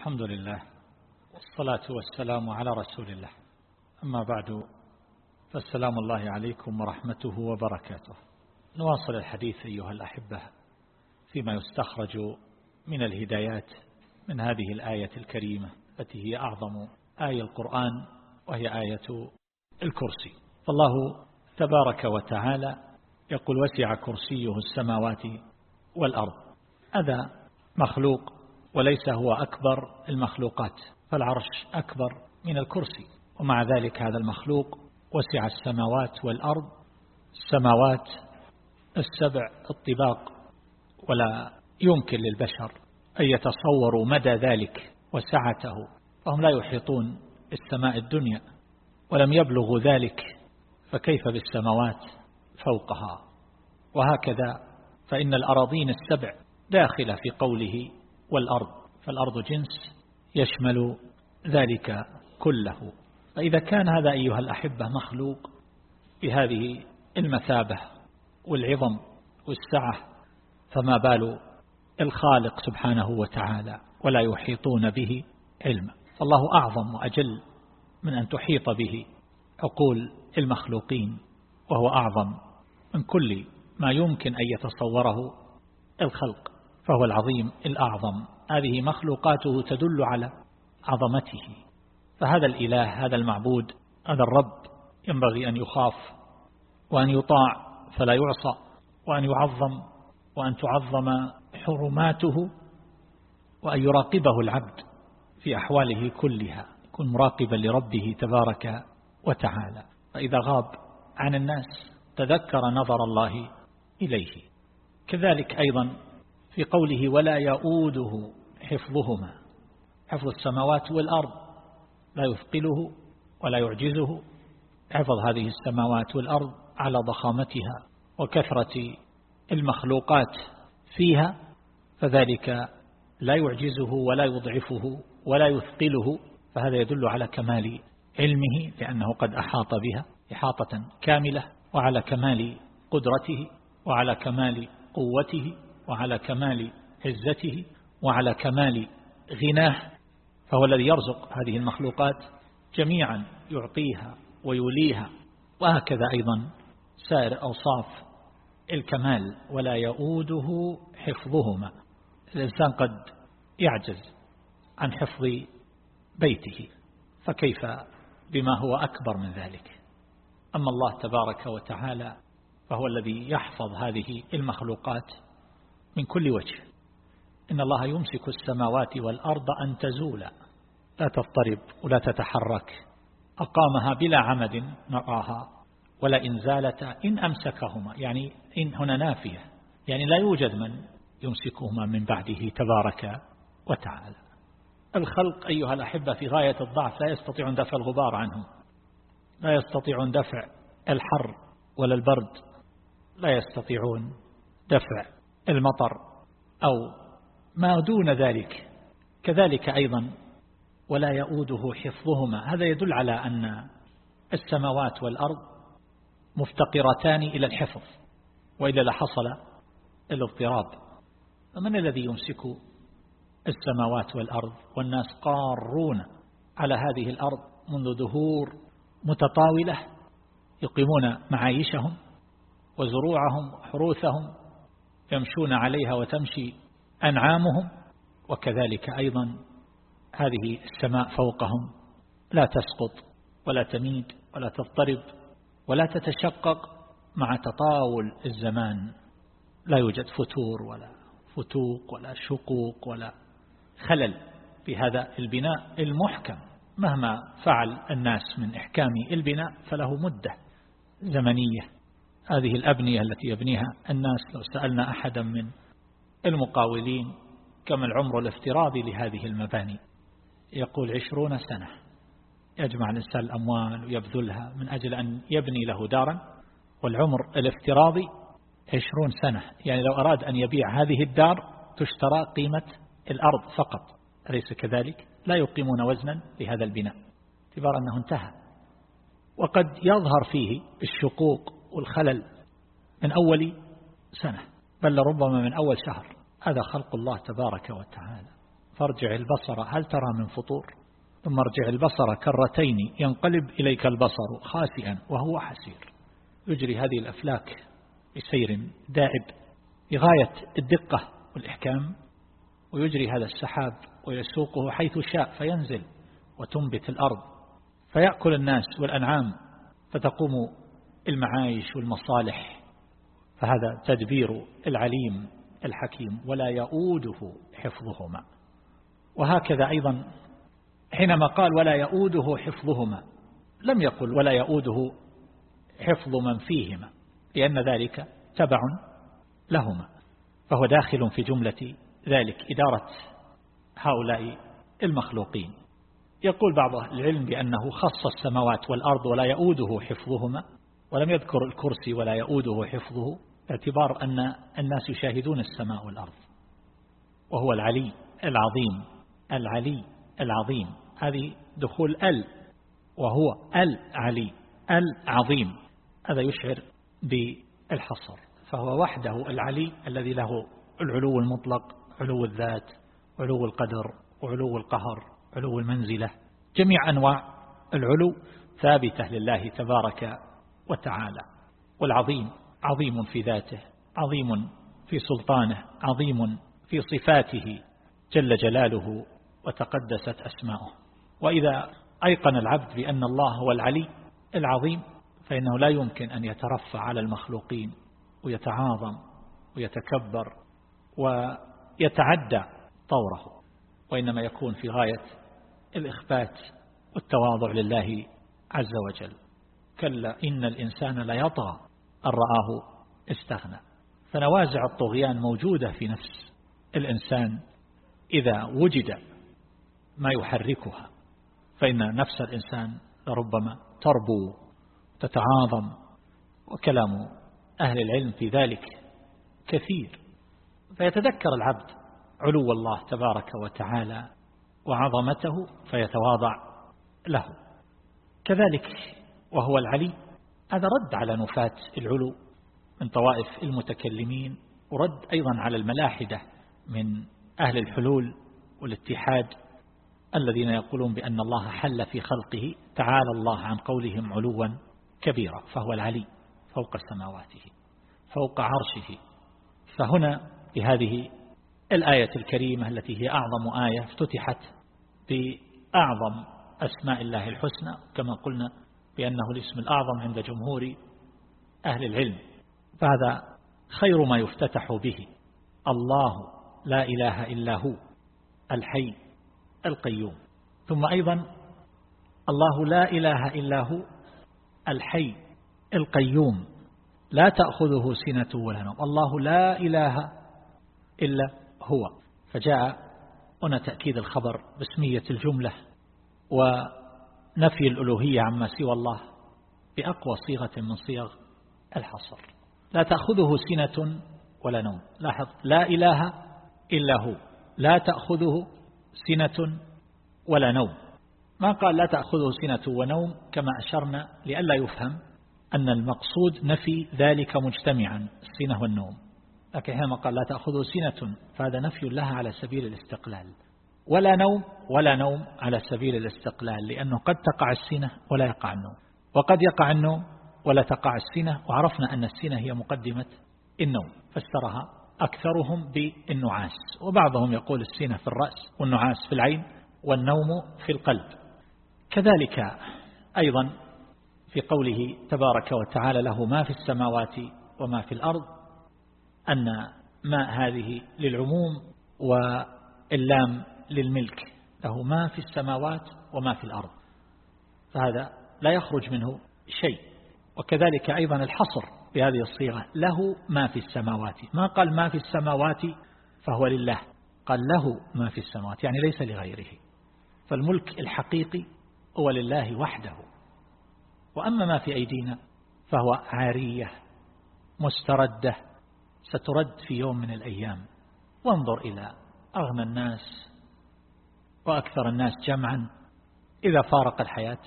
الحمد لله والصلاة والسلام على رسول الله. أما بعد فالسلام الله عليكم ورحمته وبركاته. نواصل الحديث أيها الأحبة فيما يستخرج من الهدايات من هذه الآية الكريمة التي هي أعظم آية القرآن وهي آية الكرسي. فالله تبارك وتعالى يقول وسع كرسيه السماوات والأرض. هذا مخلوق وليس هو أكبر المخلوقات فالعرش أكبر من الكرسي. ومع ذلك هذا المخلوق وسع السماوات والأرض السماوات السبع الطباق. ولا يمكن للبشر أن يتصوروا مدى ذلك وسعته فهم لا يحيطون السماء الدنيا ولم يبلغوا ذلك فكيف بالسماوات فوقها؟ وهكذا فإن الأراضين السبع داخلة في قوله والأرض فالأرض جنس يشمل ذلك كله. فإذا كان هذا أيها الأحبة مخلوق بهذه المثابة والعظم والسعة فما بال الخالق سبحانه وتعالى ولا يحيطون به علما فالله أعظم وأجل من أن تحيط به عقول المخلوقين وهو أعظم من كل ما يمكن أن يتصوره الخلق. فهو العظيم الأعظم. هذه مخلوقاته تدل على عظمته. فهذا الإله هذا المعبود هذا الرب ينبغي أن يخاف وأن يطاع فلا يعصى وأن يعظم وأن تعظم حرماته وأن يراقبه العبد في أحواله كلها. يكون مراقبا لربه تبارك وتعالى. فإذا غاب عن الناس تذكر نظر الله إليه. كذلك أيضا في قوله ولا يؤوده حفظهما. حفظ السماوات والأرض لا يثقله ولا يعجزه. حفظ هذه السماوات والأرض على ضخامتها وكثرة المخلوقات فيها فذلك لا يعجزه ولا يضعفه ولا يثقله. فهذا يدل على كمال علمه لأنه قد أحاط بها إحاطة كاملة وعلى كمال قدرته وعلى كمال قوته. وعلى كمال عزته وعلى كمال غناه فهو الذي يرزق هذه المخلوقات جميعا يعطيها ويوليها. وهكذا أيضا سائر أوصاف الكمال ولا يؤوده حفظهما. الإنسان قد يعجز عن حفظ بيته فكيف بما هو أكبر من ذلك؟ أما الله تبارك وتعالى فهو الذي يحفظ هذه المخلوقات من كل وجه. إن الله يمسك السماوات والأرض أن تزولا. لا تضطرب ولا تتحرك. أقامها بلا عمد نراها. ولا إن زالتا إن أمسكهما. يعني إن هنا نافية. يعني لا يوجد من يمسكهما من بعده تبارك وتعالى. الخلق أيها الأحبة في غاية الضعف لا يستطيعون دفع الغبار عنهم لا يستطيعون دفع الحر ولا البرد. لا يستطيعون دفع المطر أو ما دون ذلك كذلك أيضا ولا يؤوده حفظهما. هذا يدل على أن السماوات والأرض مفتقرتان إلى الحفظ وإذا لحصل الاضطراب. فمن الذي يمسك السماوات والأرض؟ والناس قارون على هذه الأرض منذ دهور متطاولة يقيمون معايشهم وزروعهم وحروثهم يمشون عليها وتمشي أنعامهم وكذلك أيضا هذه السماء فوقهم. لا تسقط ولا تميد ولا تضطرب ولا تتشقق مع تطاول الزمان. لا يوجد فتور ولا فتوق ولا شقوق ولا خلل في هذا البناء المحكم. مهما فعل الناس من إحكام البناء فله مدة زمنية. هذه الأبنية التي يبنيها الناس. لو سألنا أحدا من المقاولين كم العمر الافتراضي لهذه المباني يقول عشرون سنة. يجمع الإنسان الأموال ويبذلها من أجل أن يبني له دارا. والعمر الافتراضي عشرون سنة. يعني لو أراد أن يبيع هذه الدار تشترى قيمة الأرض فقط. أليس كذلك؟ لا يقيمون وزنا لهذا البناء. اعتبار أنه انتهى. وقد يظهر فيه الشقوق والخلل من أول سنة بل ربما من أول شهر. هذا خلق الله تبارك وتعالى. فارجع البصر هل ترى من فطور؟ ثم ارجع البصر كرتين ينقلب إليك البصر خاسئا وهو حسير. يجري هذه الأفلاك بسير دائب بغاية الدقة والإحكام. ويجري هذا السحاب ويسوقه حيث شاء فينزل وتنبت الأرض. فيأكل الناس والأنعام فتقوم المعايش والمصالح. فهذا تدبير العليم الحكيم ولا يؤوده حفظهما. وهكذا أيضا حينما قال ولا يؤوده حفظهما لم يقل ولا يؤوده حفظ من فيهما لأن ذلك تبع لهما. فهو داخل في جملة ذلك إدارة هؤلاء المخلوقين. يقول بعض العلم بأنه خص السماوات والأرض ولا يؤوده حفظهما ولم يذكر الكرسي ولا يؤوده حفظه اعتبار أن الناس يشاهدون السماء والأرض. وهو العلي العظيم العلي العظيم. هذه دخول ال وهو العلي العظيم. هذا يشعر بالحصر فهو وحده العلي الذي له العلو المطلق علو الذات علو القدر وعلو القهر علو المنزلة. جميع أنواع العلو ثابتة لله تبارك وتعالى. والعظيم عظيم في ذاته عظيم في سلطانه عظيم في صفاته. جل جلاله وتقدست أسماؤه. وإذا أيقن العبد بأن الله هو العلي العظيم فإنه لا يمكن أن يترفع على المخلوقين ويتعاظم ويتكبر ويتعدى طوره. وإنما يكون في غاية الإخبات والتواضع لله عز وجل. كلا إن الإنسان لا يطغى. أن رآه استغنى. فنوازع الطغيان موجودة في نفس الإنسان إذا وجد ما يحركها. فإن نفس الإنسان ربما تربو تتعاظم وكلام أهل العلم في ذلك كثير. فيتذكر العبد علو الله تبارك وتعالى وعظمته فيتواضع له. كذلك وهو العلي هذا رد على نفاة العلو من طوائف المتكلمين ورد أيضا على الملاحدة من أهل الحلول والاتحاد الذين يقولون بأن الله حل في خلقه تعالى الله عن قولهم علوا كبيرا فهو العلي فوق سماواته فوق عرشه. فهنا بهذه الآية الكريمة التي هي أعظم آية افتتحت بأعظم أسماء الله الحسنى كما قلنا بأنه الاسم الأعظم عند جمهور أهل العلم. فهذا خير ما يفتتح به. الله لا إله إلا هو الحي القيوم. ثم أيضا الله لا إله إلا هو الحي القيوم. لا تأخذه سنة ولا نوم. الله لا إله إلا هو. فجاء هنا تأكيد الخبر باسمية الجملة ونفي الألوهية عما سوى الله بأقوى صيغة من صيغ الحصر. لا تأخذه سنة ولا نوم. لاحظ لا إله إلا هو. لا تأخذه سنة ولا نوم. ما قال لا تأخذه سنة ونوم؟ كما أشرنا لئلا يفهم أن المقصود نفي ذلك مجتمعا السنة والنوم. لكن حينما قال لا تأخذه سنة فهذا نفي لها على سبيل الاستقلال. ولا نوم ولا نوم على سبيل الاستقلال لأنه قد تقع السنة ولا يقع النوم. وقد يقع النوم ولا تقع السنة وعرفنا أن السنة هي مقدمة النوم فسرها أكثرهم بالنعاس. وبعضهم يقول السنة في الرأس والنعاس في العين والنوم في القلب. كذلك أيضا في قوله تبارك وتعالى له ما في السماوات وما في الأرض أن ما هذه للعموم واللام للملك. له ما في السماوات وما في الأرض. فهذا لا يخرج منه شيء. وكذلك أيضا الحصر بهذه الصيغة. له ما في السماوات. ما قال ما في السماوات فهو لله. قال له ما في السماوات يعني ليس لغيره. فالملك الحقيقي هو لله وحده. وأما ما في أيدينا فهو عارية مستردة سترد في يوم من الأيام. وانظر إلى أغنى الناس وأكثر الناس جمعا إذا فارق الحياة.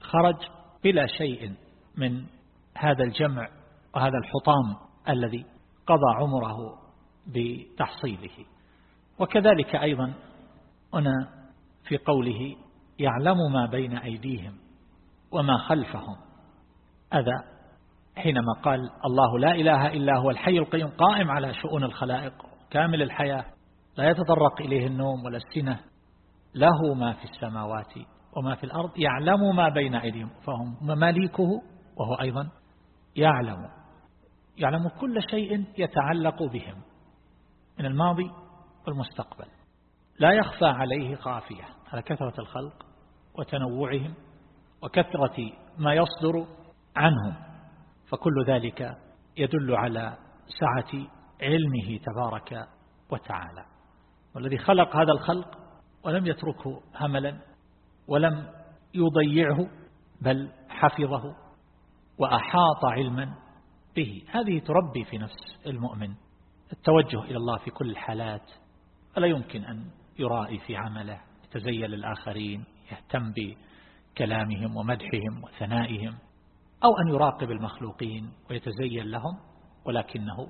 خرج بلا شيء من هذا الجمع وهذا الحطام الذي قضى عمره بتحصيله. وكذلك أيضا هنا في قوله يعلم ما بين أيديهم وما خلفهم. هذا حينما قال الله لا إله إلا هو الحي القيوم قائم على شؤون الخلائق كامل الحياة لا يتطرق إليه النوم ولا السنة له ما في السماوات وما في الأرض يعلم ما بين أيديهم فهم مماليكه وهو أيضا يعلم. يعلم كل شيء يتعلق بهم من الماضي والمستقبل. لا يخفى عليه خافية على كثرة الخلق وتنوعهم وكثرة ما يصدر عنهم. فكل ذلك يدل على سعة علمه تبارك وتعالى. والذي خلق هذا الخلق ولم يتركه هملا ولم يضيعه بل حفظه وأحاط علما به. هذه تربي في نفس المؤمن التوجه إلى الله في كل الحالات. فلا يمكن أن يرائي في عمله يتزين للآخرين يهتم بكلامهم ومدحهم وثنائهم أو أن يراقب المخلوقين ويتزين لهم. ولكنه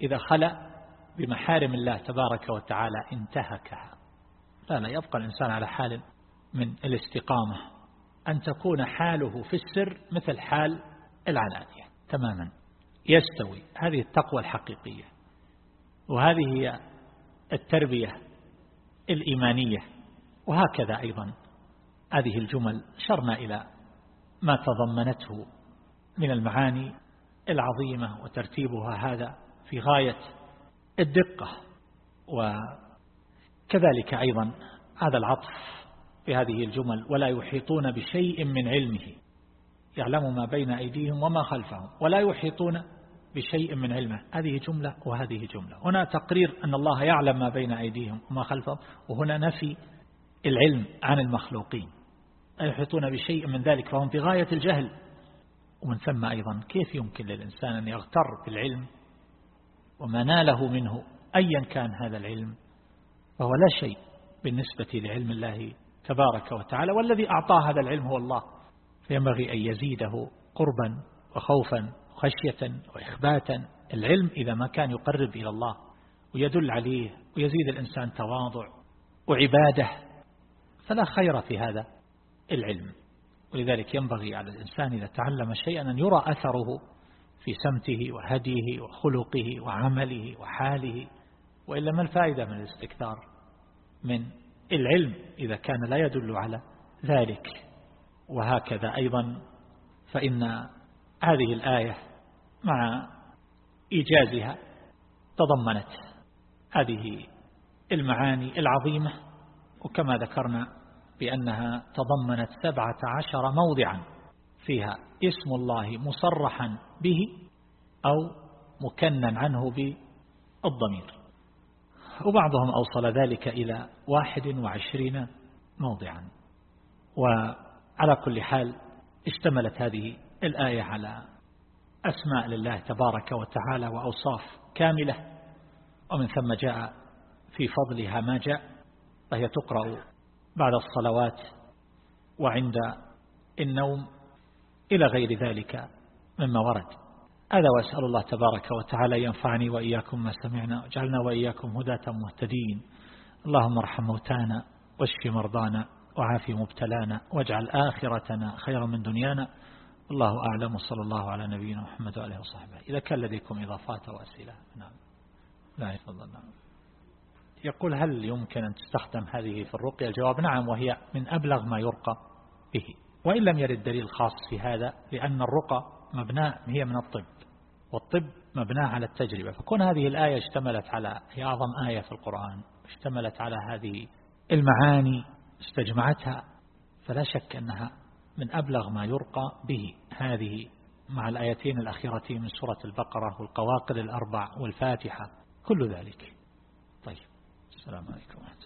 إذا خلأ بمحارم الله تبارك وتعالى انتهكها. لا لا يبقى الإنسان على حال من الاستقامة. أن تكون حاله في السر مثل حال العلانية تماما. يستوي. هذه التقوى الحقيقية. وهذه هي التربية الإيمانية. وهكذا أيضا. هذه الجمل شرنا إلى ما تضمنته من المعاني العظيمة وترتيبها هذا في غاية الدقة. وكذلك أيضا هذا العطف في هذه الجمل ولا يحيطون بشيء من علمه. يعلم ما بين أيديهم وما خلفهم. ولا يحيطون بشيء من علمه. هذه جملة وهذه جملة. هنا تقرير أن الله يعلم ما بين أيديهم وما خلفهم. وهنا نفي العلم عن المخلوقين. لا يحيطون بشيء من ذلك. فهم في غاية الجهل. ومن ثم أيضا كيف يمكن للإنسان أن يغتر بالعلم وما ناله منه أيا كان هذا العلم؟ فهو لا شيء بالنسبة لعلم الله تبارك وتعالى والذي أعطاه هذا العلم هو الله. فينبغي أن يزيده قربا وخوفا وخشية وإخباتا. العلم إذا ما كان يقرب إلى الله ويدل عليه ويزيد الإنسان تواضع وعبادة فلا خير في هذا العلم. ولذلك ينبغي على الإنسان إذا تعلم شيئا أن يرى أثره في سمته وهديه وخلقه وعمله وحاله. وإلا ما الفائدة من الاستكثار من العلم إذا كان لا يدل على ذلك؟ وهكذا أيضا فإن هذه الآية مع إيجازها تضمنت هذه المعاني العظيمة وكما ذكرنا بأنها تضمنت سبعة عشر موضعا فيها اسم الله مصرحا به أو مكنن عنه بالضمير. وبعضهم أوصل ذلك إلى واحد وعشرين موضعا. وعلى كل حال اشتملت هذه الآية على أسماء لله تبارك وتعالى وأوصاف كاملة. ومن ثم جاء في فضلها ما جاء فهي تقرأ بعد الصلوات وعند النوم إلى غير ذلك مما ورد. هذا وأسأل الله تبارك وتعالى ينفعني وإياكم ما سمعنا وجعلنا وإياكم هداة مهتدين. اللهم ارحم موتانا واشف مرضانا وعافي مبتلانا واجعل آخرتنا خيرا من دنيانا. الله أعلم وصلى الله على نبينا محمد وآله وصحبه. إذا كان لديكم إضافات وأسئلة نعم. لا يفضل نعم. يقول هل يمكن أن تستخدم هذه في الرقية؟ الجواب نعم وهي من أبلغ ما يرقى به. وإن لم يرد دليل خاص في هذا لأن الرقى مبناء هي من الطب والطب مبناء على التجربة. فكون هذه الآية اشتملت على هي أعظم آية في القرآن اشتملت على هذه المعاني استجمعتها فلا شك أنها من أبلغ ما يرقى به. هذه مع الآيتين الأخيرتين من سورة البقرة والقواقل الأربع والفاتحة كل ذلك. طيب السلام عليكم ورحمة الله.